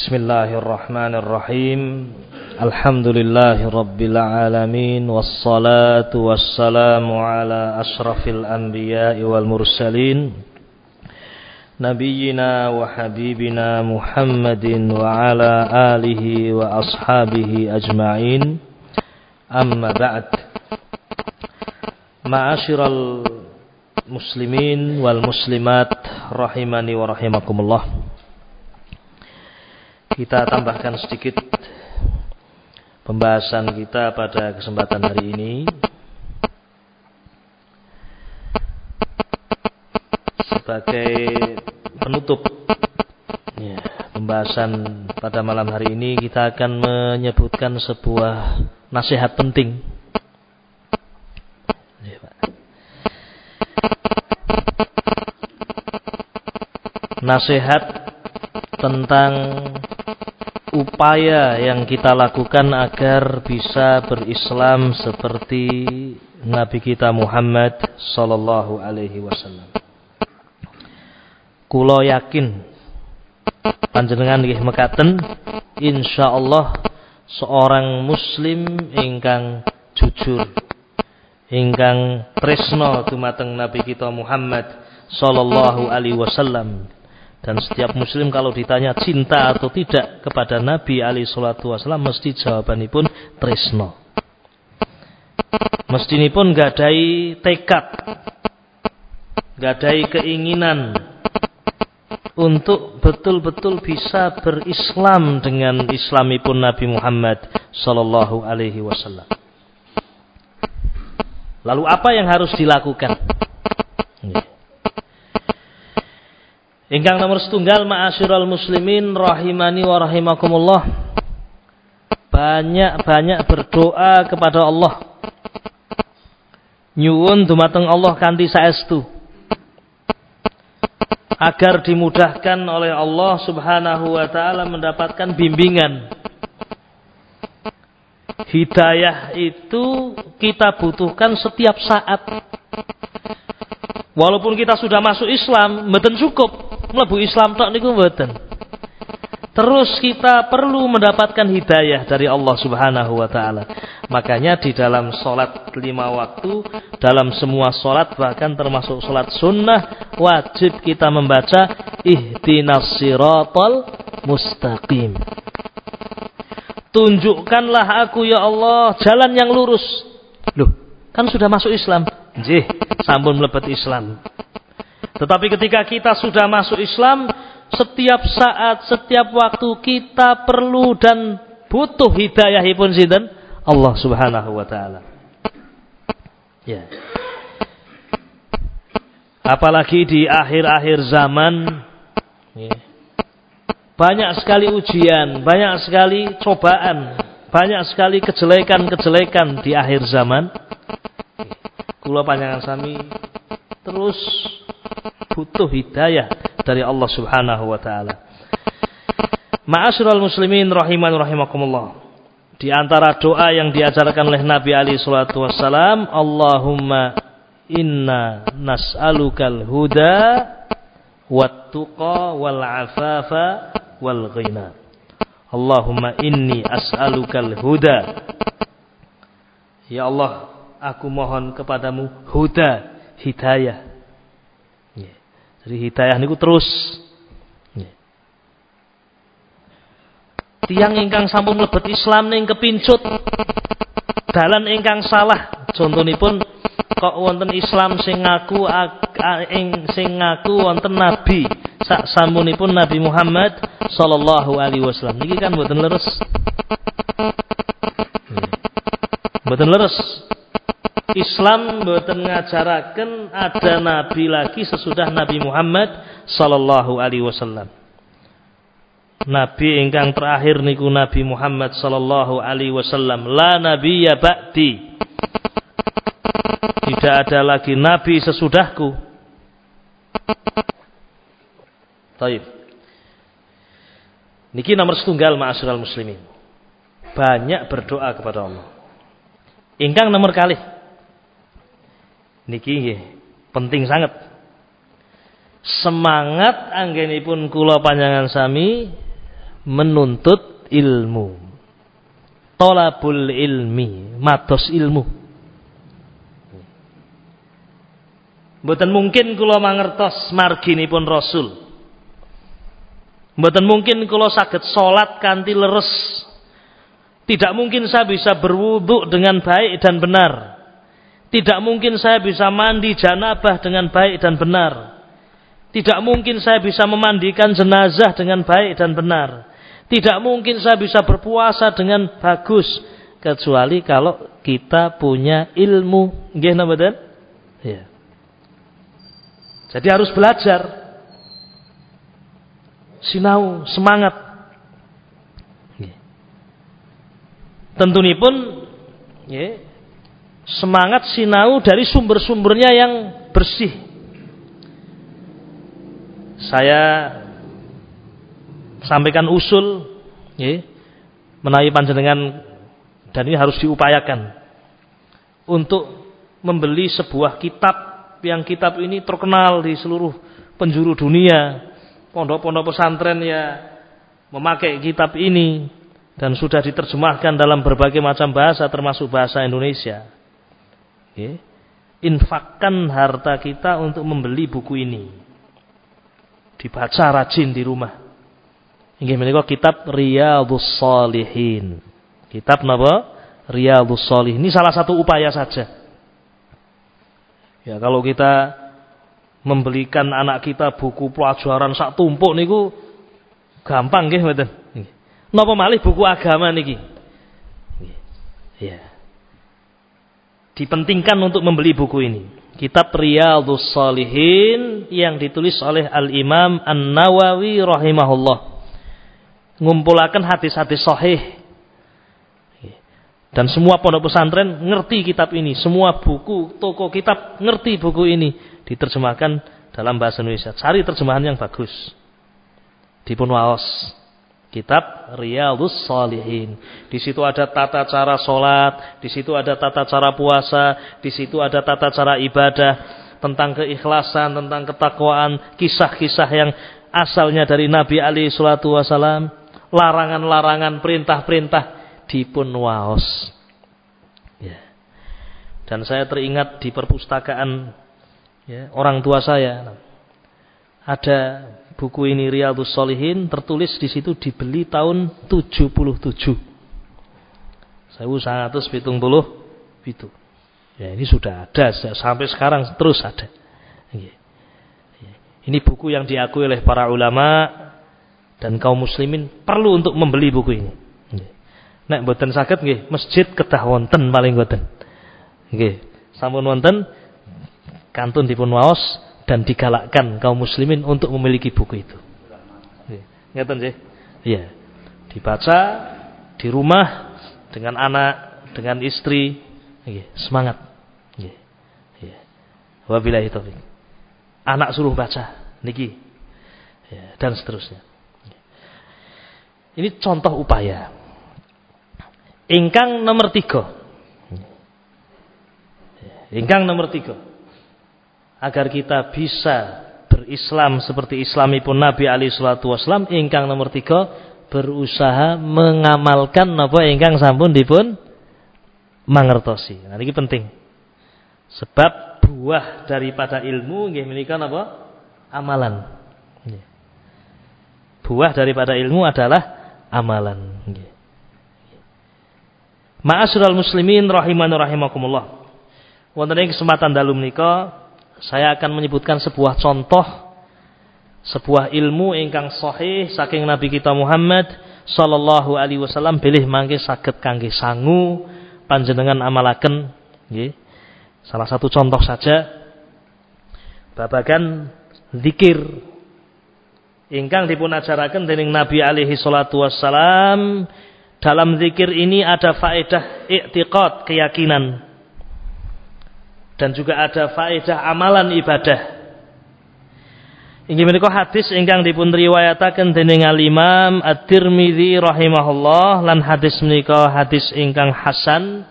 بسم الله الرحمن الرحيم. الحمد لله رب العالمين والصلاة والسلام على أشرف الأنبياء والمرسلين. نبينا وحبيبنا محمد وعلى آله وأصحابه أجمعين. أما بعد معاشر المسلمين والمسلمات رحمني ورحمكم الله. Kita tambahkan sedikit pembahasan kita pada kesempatan hari ini. Sebagai penutup ya, pembahasan pada malam hari ini kita akan menyebutkan sebuah nasihat penting. Ya, nasihat tentang upaya yang kita lakukan agar bisa berislam seperti Nabi kita Muhammad sallallahu alaihi wasallam. Kulo yakin panjenengan nggih mekaten insyaallah seorang muslim ingkang jujur ingkang tresno dumateng Nabi kita Muhammad sallallahu alaihi wasallam dan setiap muslim kalau ditanya cinta atau tidak kepada Nabi Ali Shallallahu Wasallam mesti jawabanipun tresno. Mesti pun gadai tekad, gadai keinginan untuk betul-betul bisa berislam dengan Islamipun Nabi Muhammad Sallallahu Alaihi Wasallam. Lalu apa yang harus dilakukan? Ingkang nomor setunggal ma'asyiral muslimin rahimani wa rahimakumullah. Banyak-banyak berdoa kepada Allah. Nyuwun dumateng Allah kanthi saestu. Agar dimudahkan oleh Allah Subhanahu wa taala mendapatkan bimbingan. Hidayah itu kita butuhkan setiap saat. Walaupun kita sudah masuk Islam, mboten cukup mlebu Islam tok niku mboten. Terus kita perlu mendapatkan hidayah dari Allah Subhanahu wa taala. Makanya di dalam solat lima waktu, dalam semua solat bahkan termasuk solat sunnah, wajib kita membaca ihdinas siratal mustaqim. Tunjukkanlah aku ya Allah jalan yang lurus. Loh, kan sudah masuk Islam. Nggih, sampun mlebet Islam. Tetapi ketika kita sudah masuk Islam, setiap saat, setiap waktu kita perlu dan butuh hidayah ibn sinten Allah Subhanahu wa taala. Ya. Apalagi di akhir-akhir zaman ya. Banyak sekali ujian, banyak sekali cobaan, banyak sekali kejelekan-kejelekan di akhir zaman. Kula panjangan sami terus butuh hidayah dari Allah Subhanahu wa taala. Ma'asyiral muslimin rahiman rahimakumullah. Di antara doa yang diajarkan oleh Nabi Ali sallallahu wasallam, Allahumma inna nas'alukal huda wat tuqa wal afafa wal ghina. Allahumma inni as'alukal huda. Ya Allah, aku mohon kepadamu huda, hidayah. Jadi hidayah niku terus. Tiang ingkang sampun mlebet Islam ning kepincut dalan ingkang salah. Contonipun kok wonten Islam sing ngaku ing sing ngaku wonten nabi? Sak sampunipun Nabi Muhammad sallallahu alaihi wasallam. Niki kan mboten leres. Mboten leres Islam mboten ngajaraken ada nabi lagi sesudah Nabi Muhammad sallallahu alaihi wasallam. Nabi ingkang terakhir niku Nabi Muhammad sallallahu alaihi wasallam. La ya ba'di. Tidak ada lagi nabi sesudahku. Taib. Niki nomor setunggal ma'asyiral muslimin. Banyak berdoa kepada Allah. Ingkang nomor kali niki penting sangat semangat anggenipun kula panjangan sami menuntut ilmu. Tolabul ilmi, matos ilmu. Mboten mungkin kula mangertos marginipun Rasul. Mboten mungkin kula saged salat kanthi leres. Tidak mungkin saya bisa berwudu dengan baik dan benar. Tidak mungkin saya bisa mandi janabah dengan baik dan benar. Tidak mungkin saya bisa memandikan jenazah dengan baik dan benar. Tidak mungkin saya bisa berpuasa dengan bagus kecuali kalau kita punya ilmu. Ya. Jadi harus belajar. Sinau, semangat. Tentunipun ya, semangat sinau dari sumber-sumbernya yang bersih. Saya sampaikan usul ya, menawi panjenengan dan ini harus diupayakan untuk membeli sebuah kitab yang kitab ini terkenal di seluruh penjuru dunia. Pondok-pondok pesantren ya memakai kitab ini dan sudah diterjemahkan dalam berbagai macam bahasa termasuk bahasa Indonesia. Oke. Infakkan harta kita untuk membeli buku ini. Dibaca rajin di rumah. Ini menika kitab Riyadhus Shalihin. Kitab napa? Riyadhus Shalihin. Ini salah satu upaya saja Ya kalau kita membelikan anak kita buku pelajaran sak tumpuk niku gampang nggih mboten. Napa malih buku agama niki? Ya. Dipentingkan untuk membeli buku ini. Kitab Riyadhus Salihin yang ditulis oleh Al-Imam An-Nawawi rahimahullah. Ngumpulaken hadis-hadis sahih dan semua pondok pesantren ngerti kitab ini. Semua buku, toko kitab ngerti buku ini. Diterjemahkan dalam bahasa Indonesia. Cari terjemahan yang bagus. Di Punwaos. Kitab Riyadus Salihin. Di situ ada tata cara sholat. Di situ ada tata cara puasa. Di situ ada tata cara ibadah. Tentang keikhlasan, tentang ketakwaan. Kisah-kisah yang asalnya dari Nabi Ali Shallallahu Wasallam. Larangan-larangan, perintah-perintah dipun waos. Ya. Dan saya teringat di perpustakaan ya, orang tua saya ada buku ini Riyadhus Solihin tertulis di situ dibeli tahun 77. Saya sangat pitung puluh itu. Ya ini sudah ada sampai sekarang terus ada. Ya. Ini buku yang diakui oleh para ulama dan kaum muslimin perlu untuk membeli buku ini. Nek mboten saged nggih, masjid kedah wonten paling mboten. Nggih, sampun wonten kantun dipun waos dan digalakkan kaum muslimin untuk memiliki buku itu. Nggih, ngeten nggih. Iya. Dibaca di rumah dengan anak, dengan istri, nggih, semangat. Nggih. Iya. Wabillahi taufik. Anak suruh baca niki. Ya, dan seterusnya. Ini contoh upaya. Ingkang nomor tiga. Ingkang nomor tiga. Agar kita bisa berislam seperti Islami pun Nabi Ali Shallallahu Wasallam. Ingkang nomor tiga berusaha mengamalkan napa ingkang sampun dipun mangertosi. Nah ini penting. Sebab buah daripada ilmu nggih menika napa? Amalan. Buah daripada ilmu adalah amalan. Nggih. Ma'asyiral muslimin rahiman rahimakumullah. Wonten ing kesempatan dalu menika saya akan menyebutkan sebuah contoh sebuah ilmu ingkang sahih saking Nabi kita Muhammad sallallahu alaihi wasallam bilih mangke saged kangge sangu panjenengan amalaken nggih. Salah satu contoh saja babagan zikir ingkang dipun ajaraken dening Nabi alaihi salatu wassalam dalam zikir ini ada faedah i'tiqad, keyakinan. Dan juga ada faedah amalan ibadah. Inggih menika hadis ingkang dipun riwayataken dening Al-Imam At-Tirmizi rahimahullah lan hadis menika hadis ingkang hasan.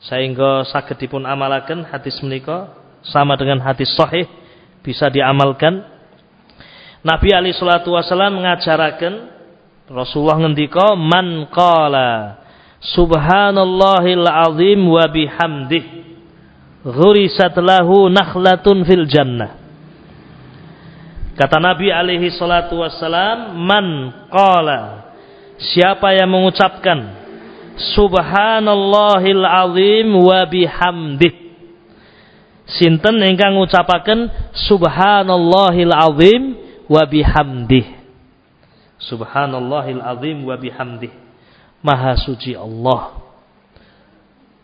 Sehingga saged dipun amalaken hadis menika sama dengan hadis sahih bisa diamalkan. Nabi Ali Shallallahu Wasallam mengajaraken Rasulullah ngendika man qala subhanallahil azim wa bihamdih ghurisat lahu nakhlatun fil jannah Kata Nabi alaihi salatu wassalam, "Man qala" Siapa yang mengucapkan Subhanallahil azim wa bihamdih. Sinten ingkang ngucapaken Subhanallahil azim wa bihamdih. Subhanallahil azim wa bihamdih. Maha suci Allah.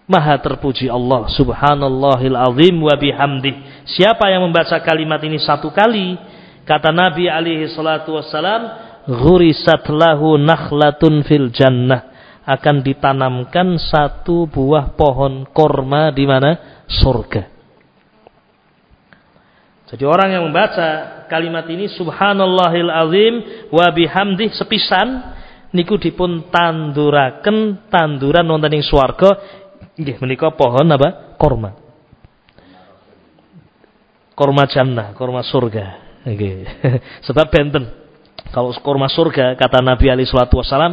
Maha terpuji Allah Subhanallahil azim wa bihamdih. Siapa yang membaca kalimat ini satu kali Kata Nabi alaihi salatu wassalam, "Ghurisat lahu nakhlatun fil jannah." Akan ditanamkan satu buah pohon korma di mana? Surga. Jadi orang yang membaca kalimat ini subhanallahil azim wa bihamdih sepisan niku dipun tanduraken tanduran wonten ing swarga nggih menika pohon apa? Korma. Korma jannah, korma surga. Okay. Sebab benten. Kalau kurma surga kata Nabi Ali Shallallahu Wasallam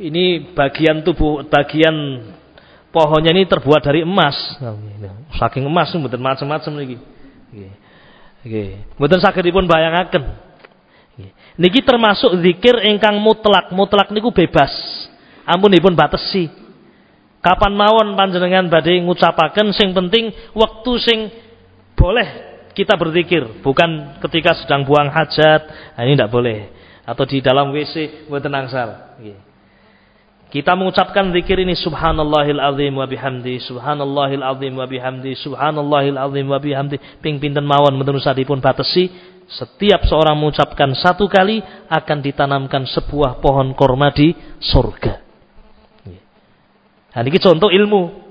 ini bagian tubuh bagian pohonnya ini terbuat dari emas. Saking emas mboten macam-macam lagi. Nggih. Nggih. Mboten saged dipun bayangaken. Niki termasuk zikir ingkang mutlak. Mutlak niku bebas. Ampun dipun batesi. Kapan mawon panjenengan badhe ngucapaken sing penting waktu sing boleh kita berzikir, bukan ketika sedang buang hajat, nah ini tidak boleh. Atau di dalam WC buat sal. Kita mengucapkan zikir ini subhanallahil azim wa bihamdi, subhanallahil azim wa bihamdi, subhanallahil azim wa bihamdi. Ping pinten mawon menurut pun batasi, setiap seorang mengucapkan satu kali akan ditanamkan sebuah pohon korma di surga. Nah, ini contoh ilmu.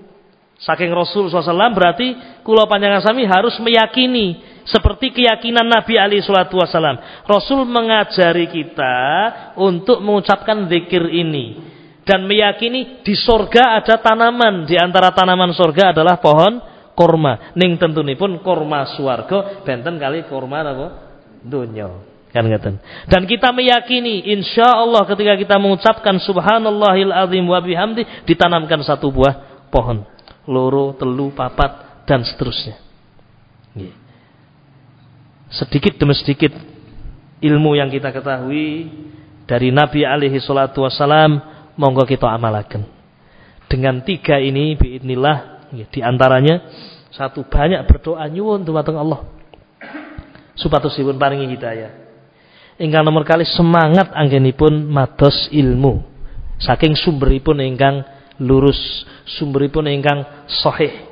Saking Rasul SAW berarti kula panjangan sami harus meyakini seperti keyakinan Nabi Ali Wasallam. Rasul mengajari kita untuk mengucapkan zikir ini dan meyakini di sorga ada tanaman di antara tanaman sorga adalah pohon korma. Ning tentu pun korma suwargo benten kali korma apa dunya. Kan ngeten. Dan kita meyakini insya Allah ketika kita mengucapkan subhanallahil azim wa bihamdi ditanamkan satu buah pohon loro, telu, papat dan seterusnya. Sedikit demi sedikit ilmu yang kita ketahui dari Nabi alaihi salatu wasalam monggo kita amalkan. Dengan tiga ini biidnillah di antaranya satu banyak berdoa nyuwun dumateng Allah. Supatusipun paringi hidayah. Ingkang nomor kali semangat anggenipun mados ilmu. Saking sumberipun ingkang lurus sumberipun ingkang sahih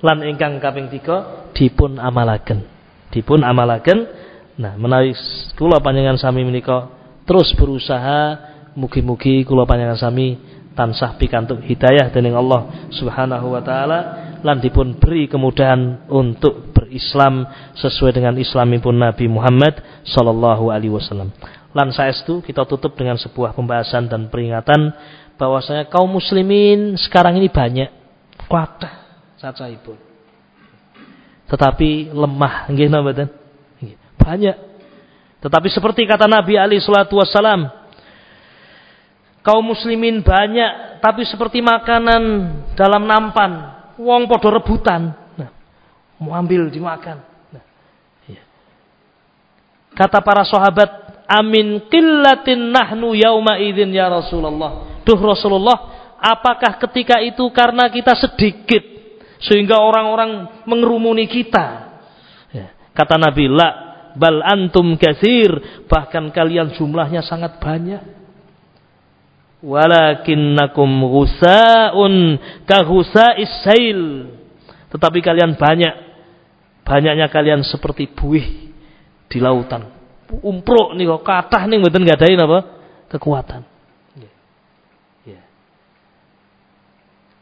lan ingkang kaping 3 dipun amalaken. Dipun amalaken. Nah menawi kula panjenengan sami menika terus berusaha mugi-mugi kula panjenengan sami tansah pikantuk hidayah dening Allah Subhanahu wa taala lan dipun beri kemudahan untuk berislam sesuai dengan islamipun Nabi Muhammad sallallahu alaihi wasallam. Lan saestu kita tutup dengan sebuah pembahasan dan peringatan bahwasanya kaum muslimin sekarang ini banyak kuatah caca ibu tetapi lemah nggih napa banyak. Tetapi seperti kata Nabi Ali salatu wasalam kaum muslimin banyak tapi seperti makanan dalam nampan wong podo rebutan nah, mau ambil dimakan nah, iya. kata para sahabat amin qillatin nahnu yauma idzin ya Rasulullah Duh Rasulullah, apakah ketika itu karena kita sedikit sehingga orang-orang mengerumuni kita? Ya. Kata Nabi, la bal antum kasir, bahkan kalian jumlahnya sangat banyak. Walakinnakum ghusaun ka ghusais sail. Tetapi kalian banyak. Banyaknya kalian seperti buih di lautan. Umpruk nih kok kathah nih mboten ngadain apa? kekuatan.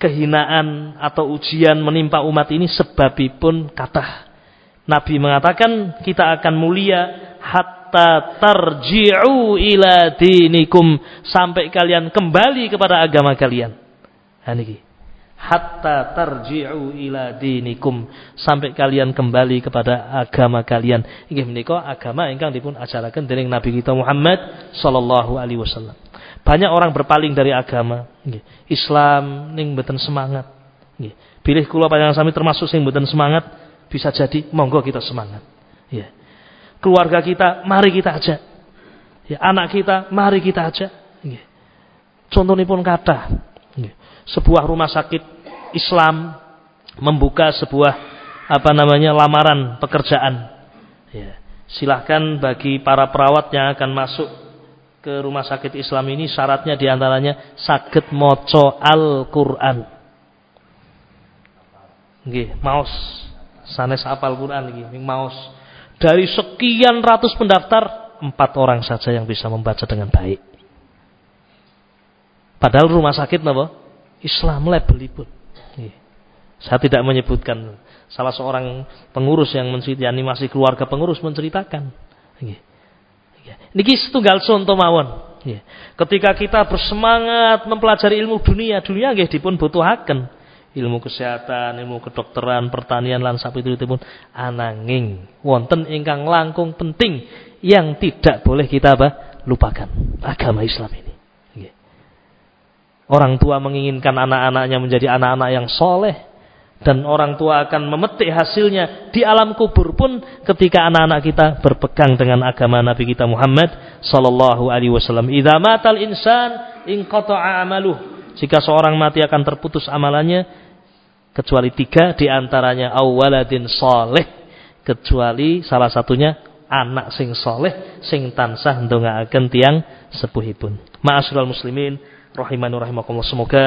kehinaan atau ujian menimpa umat ini sebabipun kata Nabi mengatakan kita akan mulia hatta tarji'u ila dinikum sampai kalian kembali kepada agama kalian. Nah, hatta tarji'u ila dinikum sampai kalian kembali kepada agama kalian. Inggih menika agama ingkang dipun ajaraken dening Nabi kita Muhammad sallallahu alaihi wasallam. Banyak orang berpaling dari agama. Islam ning mboten semangat. Pilih kula panjenengan sami termasuk sing mboten semangat, bisa jadi monggo kita semangat. Ya. Keluarga kita mari kita ajak. Ya, anak kita mari kita ajak. Nggih. Contonipun kathah. Nggih. Sebuah rumah sakit Islam membuka sebuah apa namanya lamaran pekerjaan. Ya. Silahkan bagi para perawat yang akan masuk ke rumah sakit Islam ini syaratnya di antaranya sakit moco Al-Quran. Nggih, maos sanes apal Quran nggih, maos. Dari sekian ratus pendaftar, empat orang saja yang bisa membaca dengan baik. Padahal rumah sakit napa? Islam labelipun. Saya tidak menyebutkan salah seorang pengurus yang menceritakan masih keluarga pengurus menceritakan. Niki setunggal contoh mawon. Ketika kita bersemangat mempelajari ilmu dunia, dunia nggih dipun butuhaken. Ilmu kesehatan, ilmu kedokteran, pertanian lan pun ananging wonten ingkang langkung penting yang tidak boleh kita apa? lupakan agama Islam ini. Orang tua menginginkan anak-anaknya menjadi anak-anak yang soleh, dan orang tua akan memetik hasilnya di alam kubur pun ketika anak-anak kita berpegang dengan agama Nabi kita Muhammad sallallahu alaihi wasallam. Idza matal insan inqata'a amaluh. Jika seorang mati akan terputus amalannya kecuali tiga di antaranya awaladin soleh kecuali salah satunya anak sing soleh sing tansah ndongaaken tiang sepuhipun. Ma'asyiral muslimin rahimani rahimakumullah. Semoga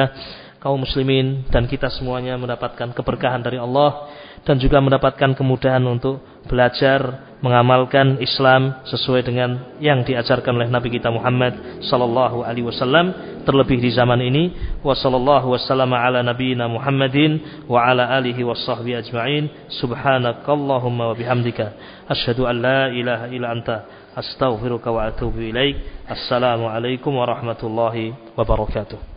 kaum muslimin dan kita semuanya mendapatkan keberkahan dari Allah dan juga mendapatkan kemudahan untuk belajar mengamalkan Islam sesuai dengan yang diajarkan oleh Nabi kita Muhammad sallallahu alaihi wasallam terlebih di zaman ini. Wa sallallahu wasallam ala nabiyyina Muhammadin wa ala alihi washabbi ajma'in. Subhanakallahumma wa bihamdika. Asyhadu an la ilaha illa anta. Astaghfiruka wa atubu ilaik. Assalamu alaikum warahmatullahi wabarakatuh